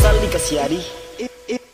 Saldi Cassiari